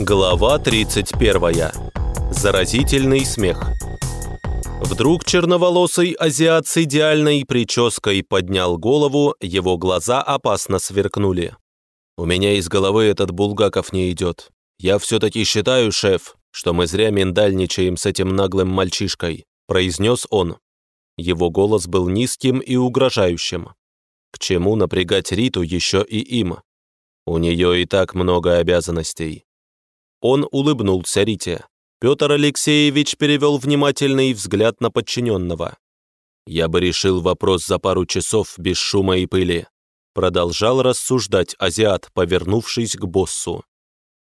Глава 31. Заразительный смех. Вдруг черноволосый азиат с идеальной прической поднял голову, его глаза опасно сверкнули. «У меня из головы этот Булгаков не идет. Я все-таки считаю, шеф, что мы зря миндальничаем с этим наглым мальчишкой», произнес он. Его голос был низким и угрожающим. К чему напрягать Риту еще и им? У нее и так много обязанностей. Он улыбнулся Рите. Петр Алексеевич перевел внимательный взгляд на подчиненного. «Я бы решил вопрос за пару часов без шума и пыли», продолжал рассуждать азиат, повернувшись к боссу.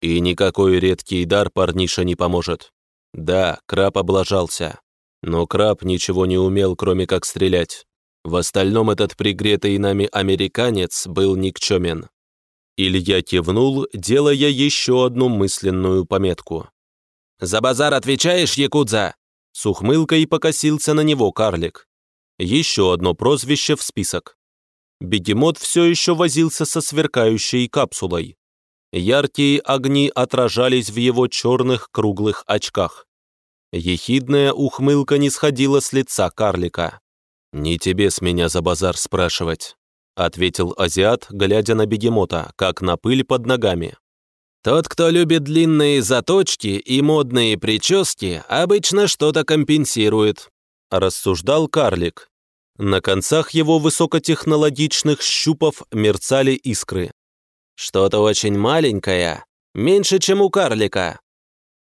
«И никакой редкий дар парниша не поможет. Да, краб облажался, но краб ничего не умел, кроме как стрелять. В остальном этот пригретый нами американец был никчемен. Илья кивнул, делая еще одну мысленную пометку. «За базар отвечаешь, Якудза?» С ухмылкой покосился на него карлик. Еще одно прозвище в список. Бегемот все еще возился со сверкающей капсулой. Яркие огни отражались в его черных круглых очках. Ехидная ухмылка не сходила с лица карлика. «Не тебе с меня за базар спрашивать ответил азиат, глядя на бегемота, как на пыль под ногами. «Тот, кто любит длинные заточки и модные прически, обычно что-то компенсирует», рассуждал карлик. На концах его высокотехнологичных щупов мерцали искры. «Что-то очень маленькое, меньше, чем у карлика».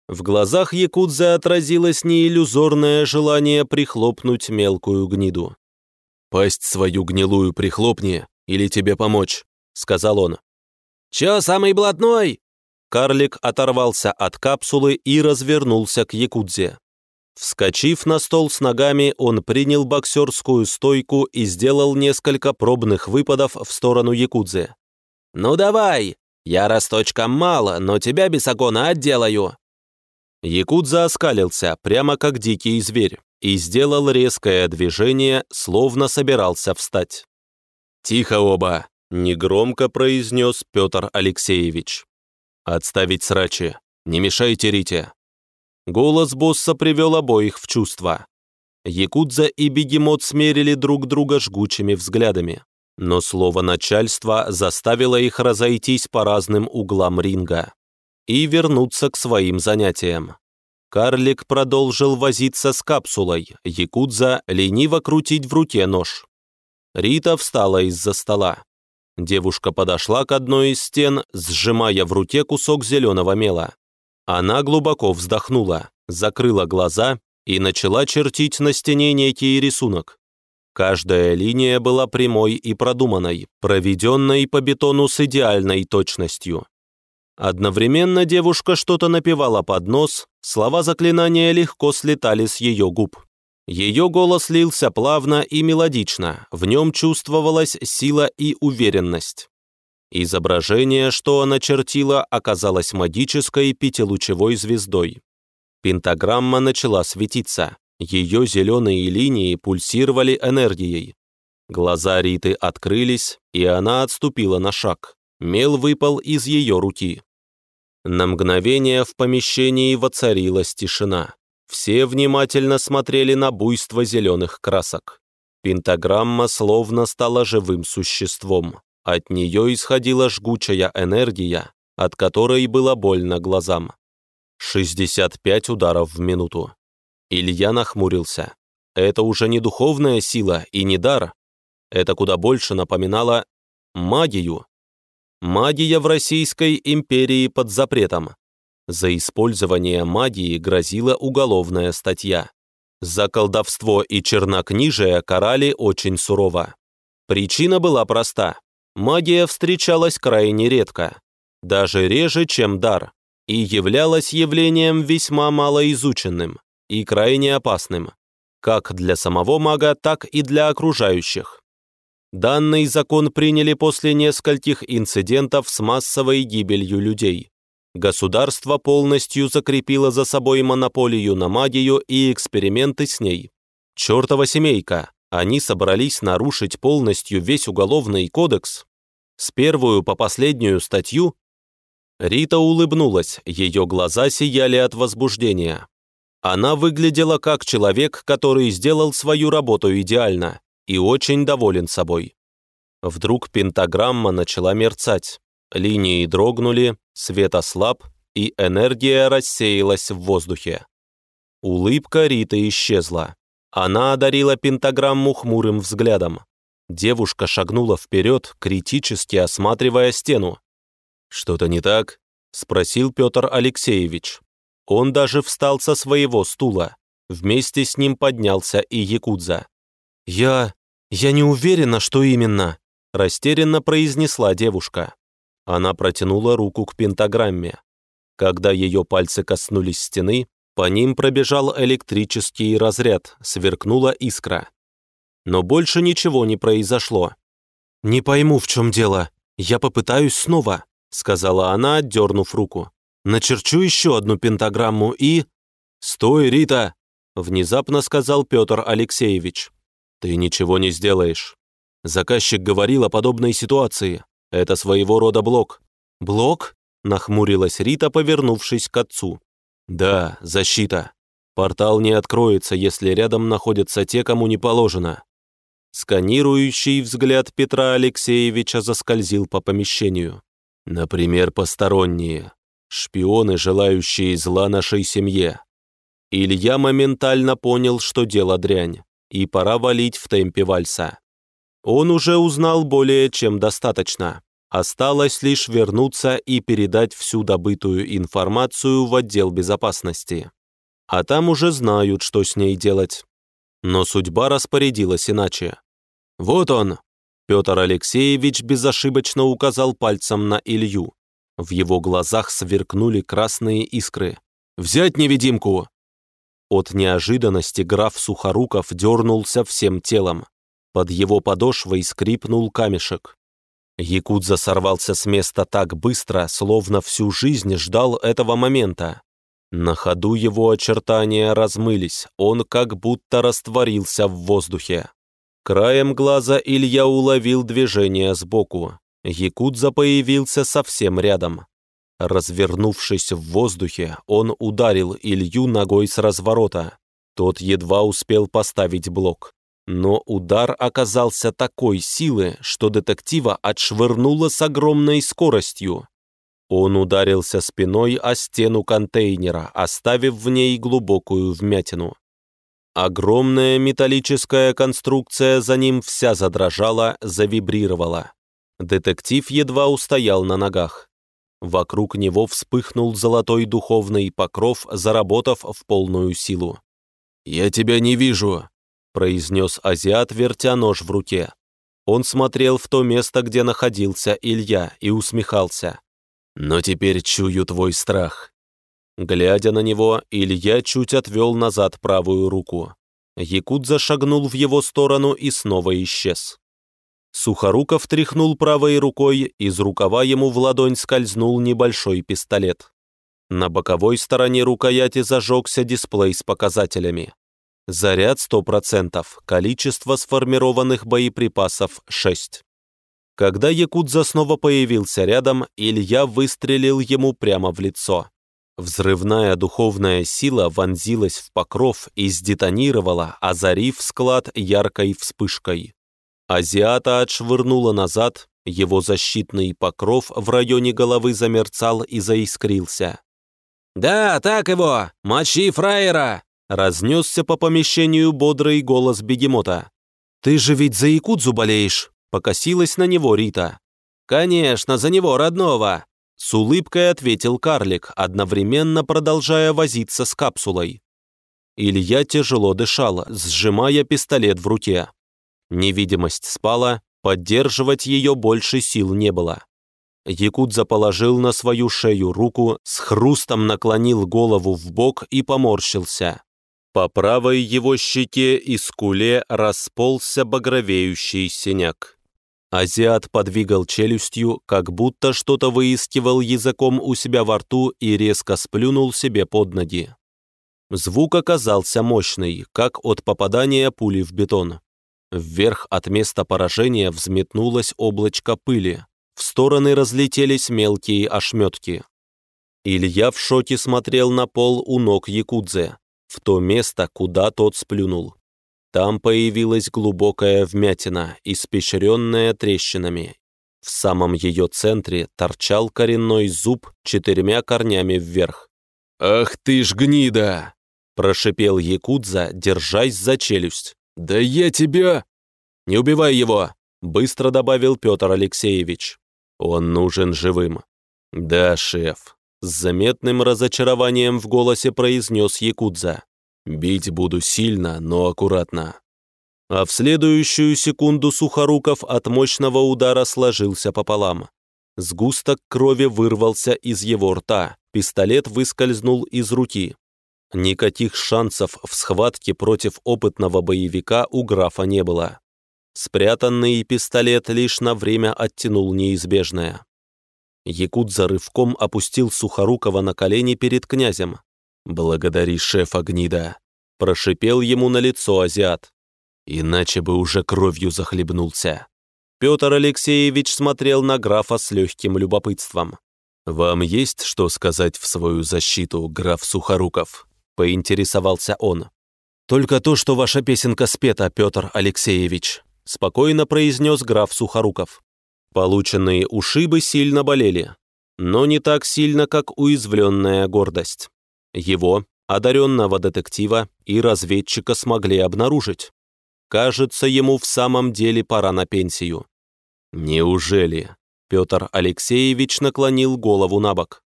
В глазах якудзы отразилось неиллюзорное желание прихлопнуть мелкую гниду. «Пасть свою гнилую прихлопни, или тебе помочь», — сказал он. «Чё, самый блатной?» Карлик оторвался от капсулы и развернулся к Якудзе. Вскочив на стол с ногами, он принял боксерскую стойку и сделал несколько пробных выпадов в сторону Якудзе. «Ну давай! Я росточком мало, но тебя без огона отделаю!» Якудза оскалился, прямо как дикий зверь и сделал резкое движение, словно собирался встать. «Тихо оба!» – негромко произнес Петр Алексеевич. «Отставить срачи! Не мешайте Рите!» Голос босса привел обоих в чувство. Якудза и бегемот смерили друг друга жгучими взглядами, но слово начальства заставило их разойтись по разным углам ринга и вернуться к своим занятиям. Карлик продолжил возиться с капсулой, Якудза лениво крутить в руке нож. Рита встала из-за стола. Девушка подошла к одной из стен, сжимая в руке кусок зеленого мела. Она глубоко вздохнула, закрыла глаза и начала чертить на стене некий рисунок. Каждая линия была прямой и продуманной, проведенной по бетону с идеальной точностью. Одновременно девушка что-то напевала под нос, слова заклинания легко слетали с ее губ. Ее голос лился плавно и мелодично, в нем чувствовалась сила и уверенность. Изображение, что она чертила, оказалось магической пятилучевой звездой. Пентаграмма начала светиться, ее зеленые линии пульсировали энергией. Глаза Риты открылись, и она отступила на шаг. Мел выпал из ее руки. На мгновение в помещении воцарилась тишина. Все внимательно смотрели на буйство зеленых красок. Пентаграмма словно стала живым существом. От нее исходила жгучая энергия, от которой было больно глазам. 65 ударов в минуту. Илья нахмурился. Это уже не духовная сила и не дар. Это куда больше напоминало магию. Магия в Российской империи под запретом. За использование магии грозила уголовная статья. За колдовство и чернокнижие карали очень сурово. Причина была проста. Магия встречалась крайне редко, даже реже, чем дар, и являлась явлением весьма малоизученным и крайне опасным, как для самого мага, так и для окружающих. Данный закон приняли после нескольких инцидентов с массовой гибелью людей. Государство полностью закрепило за собой монополию на магию и эксперименты с ней. Чертова семейка, они собрались нарушить полностью весь уголовный кодекс. С первую по последнюю статью?» Рита улыбнулась, ее глаза сияли от возбуждения. Она выглядела как человек, который сделал свою работу идеально и очень доволен собой. Вдруг пентаграмма начала мерцать. Линии дрогнули, свет ослаб, и энергия рассеялась в воздухе. Улыбка Риты исчезла. Она одарила пентаграмму хмурым взглядом. Девушка шагнула вперед, критически осматривая стену. «Что-то не так?» – спросил Петр Алексеевич. Он даже встал со своего стула. Вместе с ним поднялся и Якудза. «Я... я не уверена, что именно», – растерянно произнесла девушка. Она протянула руку к пентаграмме. Когда ее пальцы коснулись стены, по ним пробежал электрический разряд, сверкнула искра. Но больше ничего не произошло. «Не пойму, в чем дело. Я попытаюсь снова», — сказала она, отдернув руку. «Начерчу еще одну пентаграмму и...» «Стой, Рита!» — внезапно сказал Петр Алексеевич. «Ты ничего не сделаешь. Заказчик говорил о подобной ситуации. Это своего рода блок». «Блок?» — нахмурилась Рита, повернувшись к отцу. «Да, защита. Портал не откроется, если рядом находятся те, кому не положено». Сканирующий взгляд Петра Алексеевича заскользил по помещению. Например, посторонние. Шпионы, желающие зла нашей семье. Илья моментально понял, что дело дрянь, и пора валить в темпе вальса. Он уже узнал более чем достаточно. Осталось лишь вернуться и передать всю добытую информацию в отдел безопасности. А там уже знают, что с ней делать. Но судьба распорядилась иначе. «Вот он!» Петр Алексеевич безошибочно указал пальцем на Илью. В его глазах сверкнули красные искры. «Взять невидимку!» От неожиданности граф Сухоруков дернулся всем телом. Под его подошвой скрипнул камешек. Якудза сорвался с места так быстро, словно всю жизнь ждал этого момента. На ходу его очертания размылись, он как будто растворился в воздухе. Краем глаза Илья уловил движение сбоку. Якудза появился совсем рядом. Развернувшись в воздухе, он ударил Илью ногой с разворота. Тот едва успел поставить блок. Но удар оказался такой силы, что детектива отшвырнуло с огромной скоростью. Он ударился спиной о стену контейнера, оставив в ней глубокую вмятину. Огромная металлическая конструкция за ним вся задрожала, завибрировала. Детектив едва устоял на ногах. Вокруг него вспыхнул золотой духовный покров, заработав в полную силу. «Я тебя не вижу», произнес азиат, вертя нож в руке. Он смотрел в то место, где находился Илья, и усмехался. «Но теперь чую твой страх». Глядя на него, Илья чуть отвел назад правую руку. Якут зашагнул в его сторону и снова исчез. Сухоруков тряхнул правой рукой, из рукава ему в ладонь скользнул небольшой пистолет. На боковой стороне рукояти зажегся дисплей с показателями. Заряд 100%, количество сформированных боеприпасов 6. Когда Якудза снова появился рядом, Илья выстрелил ему прямо в лицо. Взрывная духовная сила вонзилась в покров и сдетонировала, озарив склад яркой вспышкой. Азиата отшвырнула назад, его защитный покров в районе головы замерцал и заискрился. «Да, так его! Мочи фраера!» Разнесся по помещению бодрый голос бегемота. «Ты же ведь за Якудзу болеешь!» Покосилась на него Рита. «Конечно, за него, родного!» С улыбкой ответил карлик, одновременно продолжая возиться с капсулой. Илья тяжело дышал, сжимая пистолет в руке. Невидимость спала, поддерживать ее больше сил не было. Якудза положил на свою шею руку, с хрустом наклонил голову в бок и поморщился. По правой его щеке и скуле расползся багровеющий синяк. Азиат подвигал челюстью, как будто что-то выискивал языком у себя во рту и резко сплюнул себе под ноги. Звук оказался мощный, как от попадания пули в бетон. Вверх от места поражения взметнулось облачко пыли. В стороны разлетелись мелкие ошметки. Илья в шоке смотрел на пол у ног Якудзе, в то место, куда тот сплюнул. Там появилась глубокая вмятина, испещренная трещинами. В самом ее центре торчал коренной зуб четырьмя корнями вверх. «Ах ты ж гнида!» – прошипел Якудза, держась за челюсть. «Да я тебя...» «Не убивай его!» – быстро добавил Петр Алексеевич. «Он нужен живым». «Да, шеф», – с заметным разочарованием в голосе произнес Якудза. «Бить буду сильно, но аккуратно». А в следующую секунду Сухоруков от мощного удара сложился пополам. Сгусток крови вырвался из его рта, пистолет выскользнул из руки. Никаких шансов в схватке против опытного боевика у графа не было. Спрятанный пистолет лишь на время оттянул неизбежное. Якут за рывком опустил Сухорукова на колени перед князем. «Благодари шефа гнида», – прошипел ему на лицо азиат. «Иначе бы уже кровью захлебнулся». Петр Алексеевич смотрел на графа с легким любопытством. «Вам есть что сказать в свою защиту, граф Сухоруков?» – поинтересовался он. «Только то, что ваша песенка спета, Петр Алексеевич», — спокойно произнес граф Сухоруков. Полученные ушибы сильно болели, но не так сильно, как уязвленная гордость. Его, одаренного детектива и разведчика смогли обнаружить. Кажется, ему в самом деле пора на пенсию. Неужели? Петр Алексеевич наклонил голову на бок.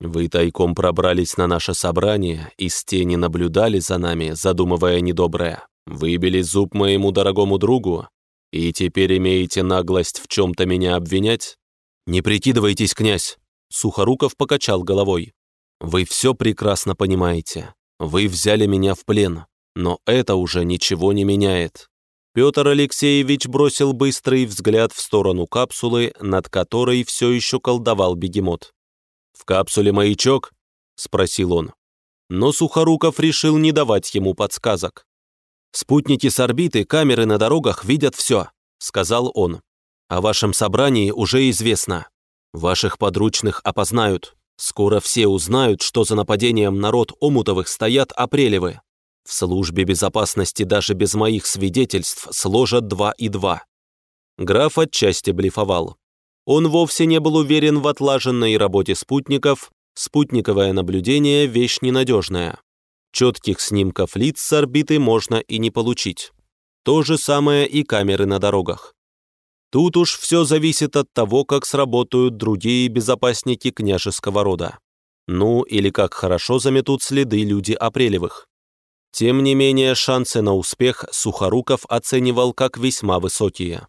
Вы тайком пробрались на наше собрание, и с тени наблюдали за нами, задумывая недоброе. Выбили зуб моему дорогому другу, и теперь имеете наглость в чем-то меня обвинять? Не прикидывайтесь, князь!» Сухоруков покачал головой. «Вы все прекрасно понимаете. Вы взяли меня в плен, но это уже ничего не меняет». Петр Алексеевич бросил быстрый взгляд в сторону капсулы, над которой все еще колдовал бегемот. «В капсуле маячок?» – спросил он. Но Сухоруков решил не давать ему подсказок. «Спутники с орбиты, камеры на дорогах видят все», — сказал он. «О вашем собрании уже известно. Ваших подручных опознают. Скоро все узнают, что за нападением народ Омутовых стоят Апрелевы. В службе безопасности даже без моих свидетельств сложат два и два». Граф отчасти блефовал. Он вовсе не был уверен в отлаженной работе спутников, спутниковое наблюдение – вещь ненадежная. Четких снимков лиц с орбиты можно и не получить. То же самое и камеры на дорогах. Тут уж все зависит от того, как сработают другие безопасники княжеского рода. Ну, или как хорошо заметут следы люди Апрелевых. Тем не менее, шансы на успех Сухоруков оценивал как весьма высокие.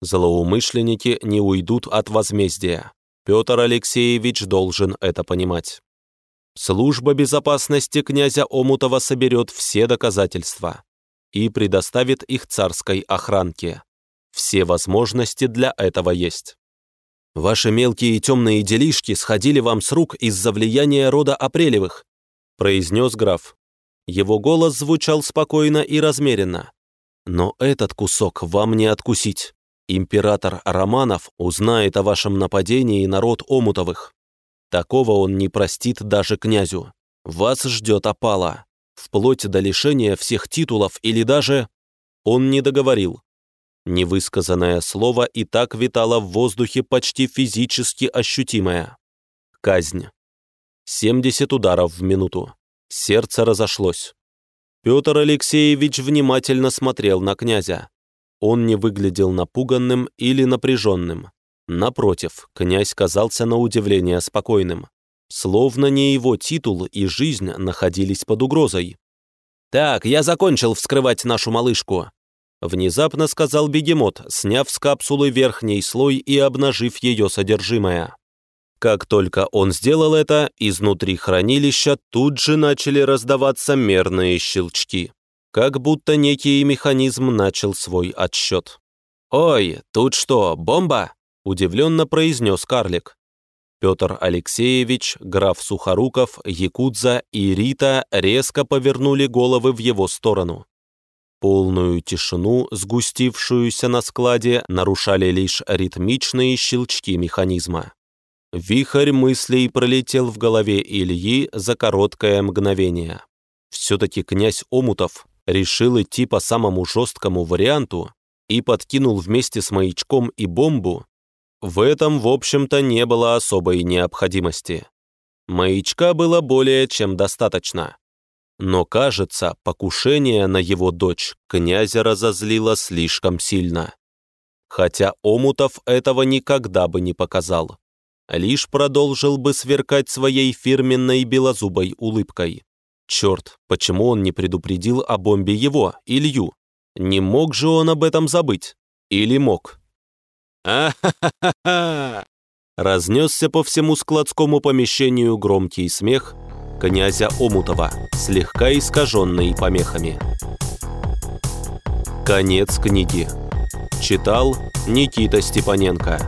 Злоумышленники не уйдут от возмездия. Петр Алексеевич должен это понимать. Служба безопасности князя Омутова соберет все доказательства и предоставит их царской охранке. Все возможности для этого есть. Ваши мелкие и темные делишки сходили вам с рук из-за влияния рода Апрелевых, произнес граф. Его голос звучал спокойно и размеренно. Но этот кусок вам не откусить. Император Романов узнает о вашем нападении на род Омутовых. Такого он не простит даже князю. Вас ждет опала, вплоть до лишения всех титулов или даже... Он не договорил. Невысказанное слово и так витало в воздухе почти физически ощутимое. Казнь. 70 ударов в минуту. Сердце разошлось. Петр Алексеевич внимательно смотрел на князя. Он не выглядел напуганным или напряженным. Напротив, князь казался на удивление спокойным. Словно не его титул и жизнь находились под угрозой. «Так, я закончил вскрывать нашу малышку», — внезапно сказал бегемот, сняв с капсулы верхний слой и обнажив ее содержимое. Как только он сделал это, изнутри хранилища тут же начали раздаваться мерные щелчки, как будто некий механизм начал свой отсчет. «Ой, тут что, бомба?» удивленно произнес карлик. Петр Алексеевич, граф Сухоруков, Якудза и Рита резко повернули головы в его сторону. Полную тишину, сгустившуюся на складе, нарушали лишь ритмичные щелчки механизма. Вихрь мыслей пролетел в голове Ильи за короткое мгновение. Все-таки князь Омутов решил идти по самому жесткому варианту и подкинул вместе с маячком и бомбу. В этом, в общем-то, не было особой необходимости. Маячка было более чем достаточно. Но, кажется, покушение на его дочь князя разозлило слишком сильно. Хотя Омутов этого никогда бы не показал лишь продолжил бы сверкать своей фирменной белозубой улыбкой. Черт, почему он не предупредил о бомбе его, Илью? Не мог же он об этом забыть? Или мог? «А-ха-ха-ха!» Разнесся по всему складскому помещению громкий смех князя Омутова, слегка искаженный помехами. Конец книги. Читал Никита Степаненко.